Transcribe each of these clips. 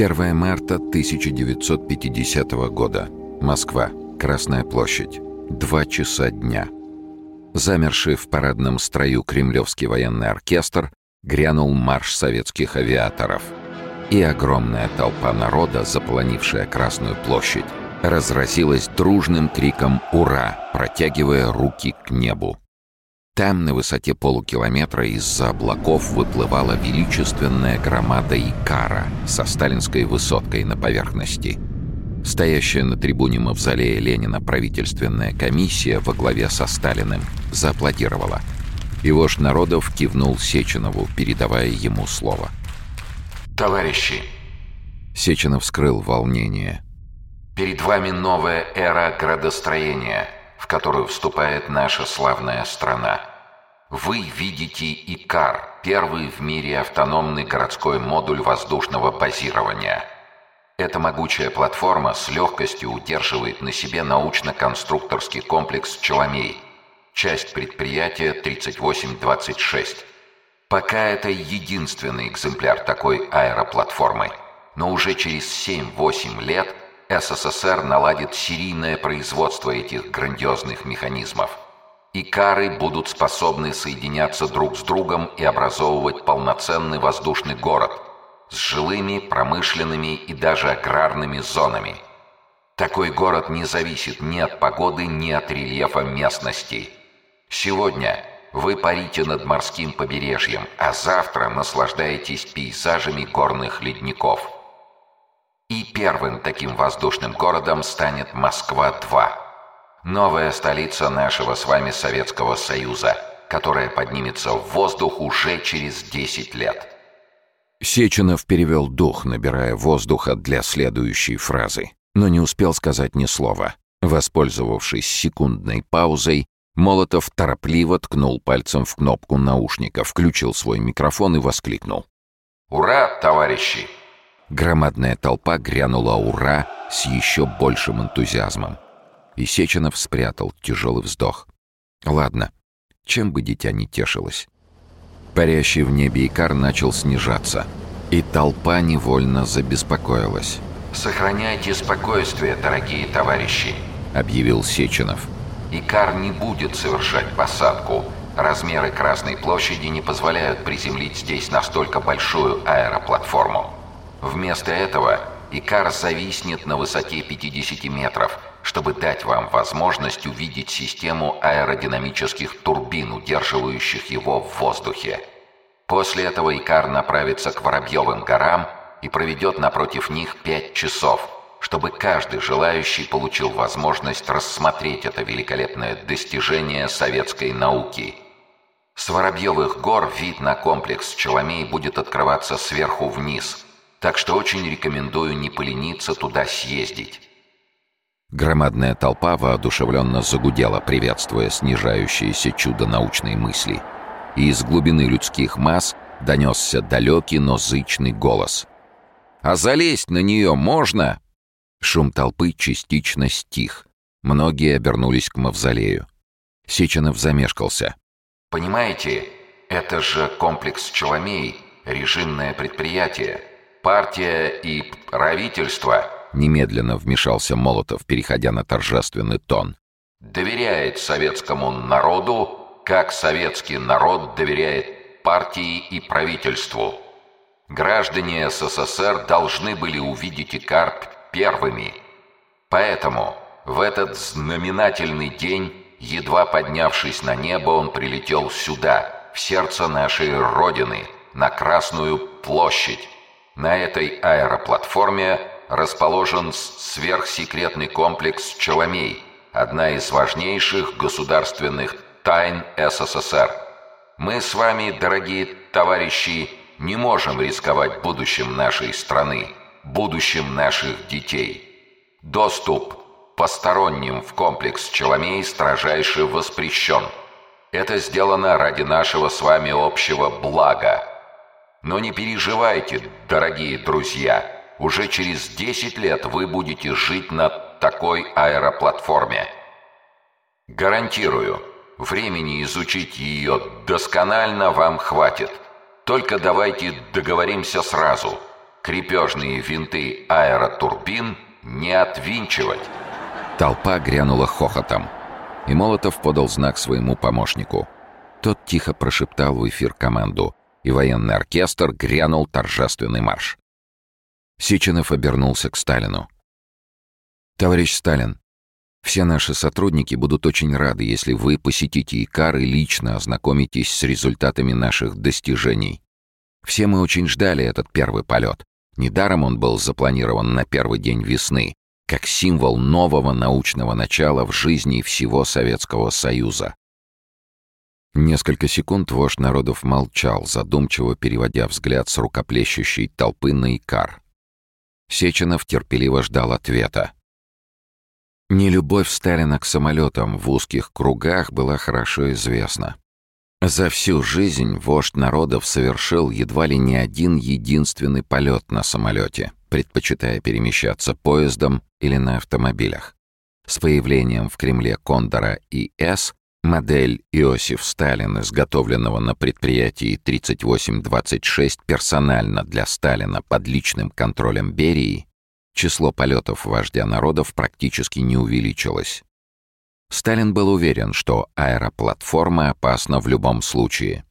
1 марта 1950 года. Москва. Красная площадь. Два часа дня. Замерший в парадном строю Кремлевский военный оркестр грянул марш советских авиаторов. И огромная толпа народа, заполонившая Красную площадь, разразилась дружным криком «Ура!», протягивая руки к небу. Там, на высоте полукилометра, из-за облаков выплывала величественная громада Икара со сталинской высоткой на поверхности. Стоящая на трибуне Мавзолея Ленина правительственная комиссия во главе со Сталиным зааплодировала. И вождь народов кивнул Сеченову, передавая ему слово. «Товарищи!» Сеченов скрыл волнение. «Перед вами новая эра градостроения — в которую вступает наша славная страна. Вы видите ИКАР, первый в мире автономный городской модуль воздушного базирования. Эта могучая платформа с легкостью удерживает на себе научно-конструкторский комплекс «Челомей», часть предприятия 3826. Пока это единственный экземпляр такой аэроплатформы, но уже через 7-8 лет – СССР наладит серийное производство этих грандиозных механизмов. И кары будут способны соединяться друг с другом и образовывать полноценный воздушный город с жилыми, промышленными и даже аграрными зонами. Такой город не зависит ни от погоды, ни от рельефа местности. Сегодня вы парите над морским побережьем, а завтра наслаждаетесь пейзажами горных ледников – и первым таким воздушным городом станет Москва-2. Новая столица нашего с вами Советского Союза, которая поднимется в воздух уже через 10 лет. Сеченов перевел дух, набирая воздуха для следующей фразы, но не успел сказать ни слова. Воспользовавшись секундной паузой, Молотов торопливо ткнул пальцем в кнопку наушника, включил свой микрофон и воскликнул. «Ура, товарищи! Громадная толпа грянула «Ура!» с еще большим энтузиазмом. И Сеченов спрятал тяжелый вздох. Ладно, чем бы дитя не тешилось. Парящий в небе Икар начал снижаться, и толпа невольно забеспокоилась. «Сохраняйте спокойствие, дорогие товарищи», — объявил Сеченов. «Икар не будет совершать посадку. Размеры Красной площади не позволяют приземлить здесь настолько большую аэроплатформу. Вместо этого Икар зависнет на высоте 50 метров, чтобы дать вам возможность увидеть систему аэродинамических турбин, удерживающих его в воздухе. После этого Икар направится к Воробьевым горам и проведет напротив них 5 часов, чтобы каждый желающий получил возможность рассмотреть это великолепное достижение советской науки. С Воробьевых гор вид на комплекс Челомей будет открываться сверху вниз – так что очень рекомендую не полениться туда съездить. Громадная толпа воодушевленно загудела, приветствуя снижающееся чудо научной мысли. И из глубины людских масс донесся далекий, но зычный голос. «А залезть на нее можно?» Шум толпы частично стих. Многие обернулись к мавзолею. Сеченов замешкался. «Понимаете, это же комплекс Челомей, режимное предприятие. Партия и правительство, немедленно вмешался Молотов, переходя на торжественный тон, доверяет советскому народу, как советский народ доверяет партии и правительству. Граждане СССР должны были увидеть ИКАРП первыми. Поэтому в этот знаменательный день, едва поднявшись на небо, он прилетел сюда, в сердце нашей Родины, на Красную площадь, на этой аэроплатформе расположен сверхсекретный комплекс «Челомей», одна из важнейших государственных тайн СССР. Мы с вами, дорогие товарищи, не можем рисковать будущим нашей страны, будущим наших детей. Доступ посторонним в комплекс Челомей строжайше воспрещен. Это сделано ради нашего с вами общего блага. Но не переживайте, дорогие друзья, уже через 10 лет вы будете жить на такой аэроплатформе. Гарантирую, времени изучить ее досконально вам хватит. Только давайте договоримся сразу. Крепежные винты аэротурбин не отвинчивать. Толпа грянула хохотом, и Молотов подал знак своему помощнику. Тот тихо прошептал в эфир команду, и военный оркестр грянул торжественный марш. Сичинов обернулся к Сталину. «Товарищ Сталин, все наши сотрудники будут очень рады, если вы посетите ИКАР и лично ознакомитесь с результатами наших достижений. Все мы очень ждали этот первый полет. Недаром он был запланирован на первый день весны, как символ нового научного начала в жизни всего Советского Союза. Несколько секунд вождь народов молчал, задумчиво переводя взгляд с рукоплещущей толпы на Икар. Сеченов терпеливо ждал ответа. Нелюбовь Сталина к самолетам в узких кругах была хорошо известна. За всю жизнь вождь народов совершил едва ли не один единственный полет на самолете, предпочитая перемещаться поездом или на автомобилях. С появлением в Кремле Кондора и С модель Иосиф Сталин, изготовленного на предприятии 3826 персонально для Сталина под личным контролем Берии, число полетов вождя народов практически не увеличилось. Сталин был уверен, что аэроплатформа опасна в любом случае.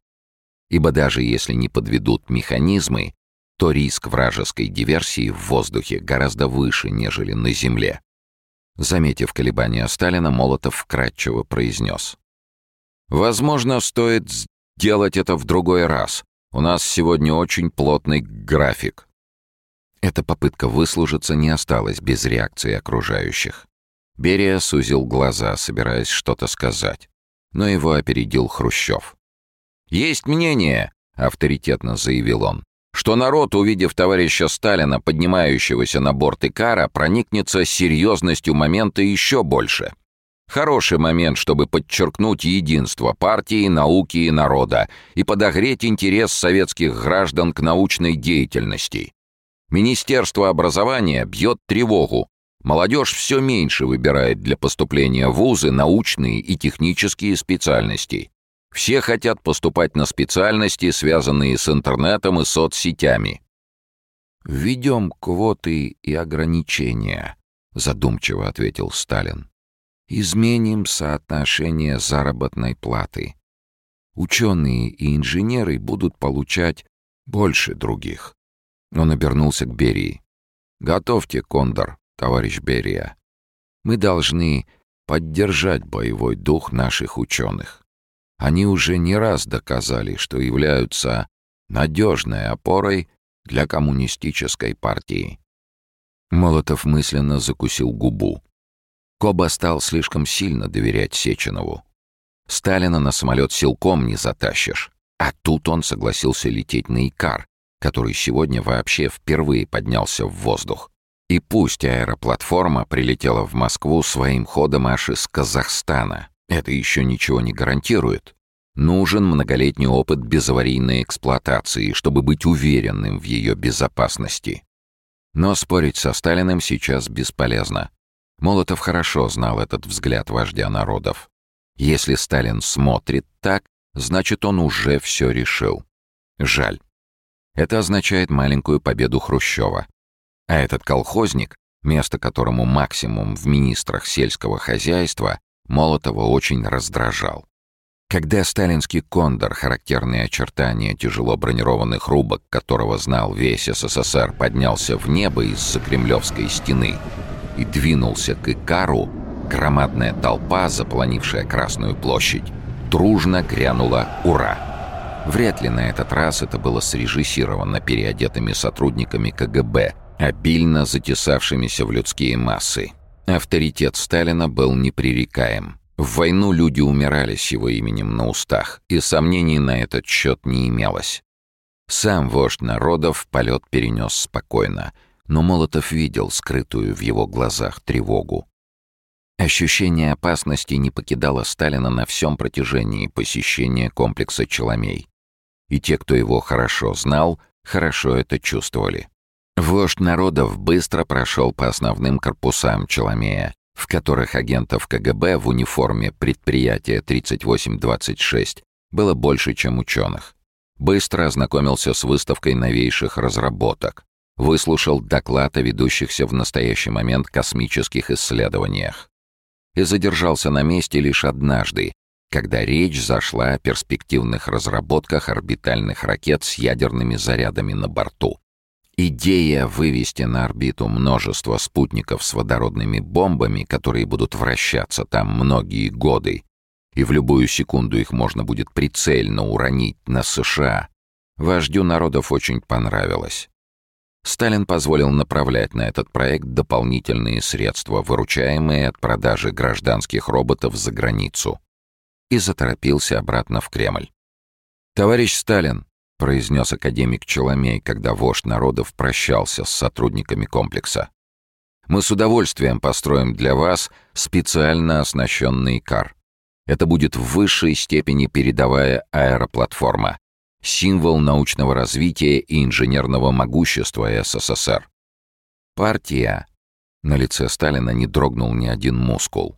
Ибо даже если не подведут механизмы, то риск вражеской диверсии в воздухе гораздо выше, нежели на земле. Заметив колебания Сталина, Молотов вкратчиво произнес. «Возможно, стоит сделать это в другой раз. У нас сегодня очень плотный график». Эта попытка выслужиться не осталась без реакции окружающих. Берия сузил глаза, собираясь что-то сказать. Но его опередил Хрущев. «Есть мнение», — авторитетно заявил он, «что народ, увидев товарища Сталина, поднимающегося на борт Икара, проникнется серьезностью момента еще больше. Хороший момент, чтобы подчеркнуть единство партии, науки и народа и подогреть интерес советских граждан к научной деятельности. Министерство образования бьет тревогу, Молодежь все меньше выбирает для поступления в вузы научные и технические специальности. Все хотят поступать на специальности, связанные с интернетом и соцсетями. «Введем квоты и ограничения», — задумчиво ответил Сталин. «Изменим соотношение заработной платы. Ученые и инженеры будут получать больше других». Он обернулся к Берии. «Готовьте, Кондор товарищ Берия. Мы должны поддержать боевой дух наших ученых. Они уже не раз доказали, что являются надежной опорой для коммунистической партии. Молотов мысленно закусил губу. Коба стал слишком сильно доверять Сеченову. Сталина на самолет силком не затащишь. А тут он согласился лететь на Икар, который сегодня вообще впервые поднялся в воздух. И пусть аэроплатформа прилетела в Москву своим ходом аж из Казахстана, это еще ничего не гарантирует. Нужен многолетний опыт безаварийной эксплуатации, чтобы быть уверенным в ее безопасности. Но спорить со Сталиным сейчас бесполезно. Молотов хорошо знал этот взгляд вождя народов. Если Сталин смотрит так, значит, он уже все решил. Жаль. Это означает маленькую победу Хрущева. А этот колхозник, место которому максимум в министрах сельского хозяйства, Молотова очень раздражал. Когда сталинский кондор, характерные очертания тяжело бронированных рубок, которого знал весь СССР, поднялся в небо из-за Кремлевской стены и двинулся к Икару, громадная толпа, заполонившая Красную площадь, дружно грянула «Ура!». Вряд ли на этот раз это было срежиссировано переодетыми сотрудниками КГБ – обильно затесавшимися в людские массы. Авторитет Сталина был непререкаем. В войну люди умирали с его именем на устах, и сомнений на этот счет не имелось. Сам вождь народов полет перенес спокойно, но Молотов видел скрытую в его глазах тревогу. Ощущение опасности не покидало Сталина на всем протяжении посещения комплекса Челомей. И те, кто его хорошо знал, хорошо это чувствовали. Вождь народов быстро прошел по основным корпусам Челомея, в которых агентов КГБ в униформе предприятия 3826 было больше, чем ученых. Быстро ознакомился с выставкой новейших разработок. выслушал доклад о ведущихся в настоящий момент космических исследованиях и задержался на месте лишь однажды, когда речь зашла о перспективных разработках орбитальных ракет с ядерными зарядами на борту. Идея вывести на орбиту множество спутников с водородными бомбами, которые будут вращаться там многие годы, и в любую секунду их можно будет прицельно уронить на США, вождю народов очень понравилась. Сталин позволил направлять на этот проект дополнительные средства, выручаемые от продажи гражданских роботов за границу, и заторопился обратно в Кремль. «Товарищ Сталин», — произнес академик Челомей, когда вождь народов прощался с сотрудниками комплекса, «мы с удовольствием построим для вас специально оснащенный КАР. Это будет в высшей степени передовая аэроплатформа, символ научного развития и инженерного могущества СССР. Партия, на лице Сталина не дрогнул ни один мускул,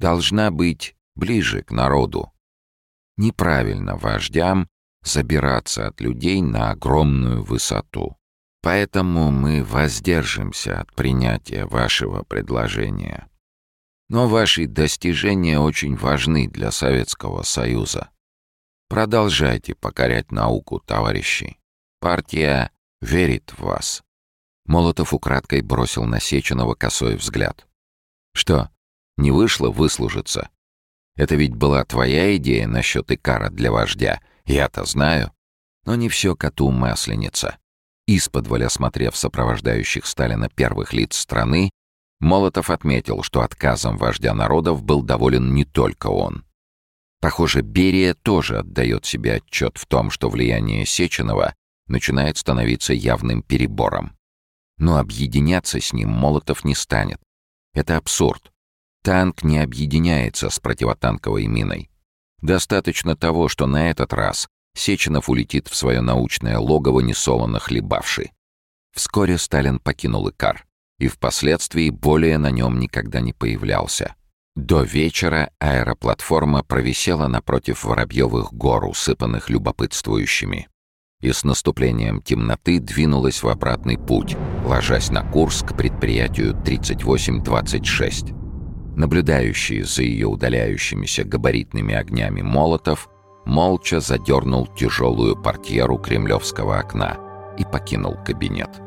должна быть ближе к народу. Неправильно вождям забираться от людей на огромную высоту. Поэтому мы воздержимся от принятия вашего предложения. Но ваши достижения очень важны для Советского Союза. Продолжайте покорять науку, товарищи. Партия верит в вас». Молотов украдкой бросил на Сеченова косой взгляд. «Что, не вышло выслужиться? Это ведь была твоя идея насчет Икара для вождя, я-то знаю. Но не все коту масленица». Исподволь осмотрев сопровождающих Сталина первых лиц страны, Молотов отметил, что отказом вождя народов был доволен не только он. Похоже, Берия тоже отдает себе отчет в том, что влияние Сеченова начинает становиться явным перебором. Но объединяться с ним Молотов не станет. Это абсурд. Танк не объединяется с противотанковой миной. Достаточно того, что на этот раз Сеченов улетит в свое научное логово несолоно хлебавший. Вскоре Сталин покинул Икар и впоследствии более на нем никогда не появлялся. До вечера аэроплатформа провисела напротив Воробьевых гор, усыпанных любопытствующими. И с наступлением темноты двинулась в обратный путь, ложась на курс к предприятию 3826. Наблюдающий за ее удаляющимися габаритными огнями Молотов молча задернул тяжелую портьеру кремлевского окна и покинул кабинет.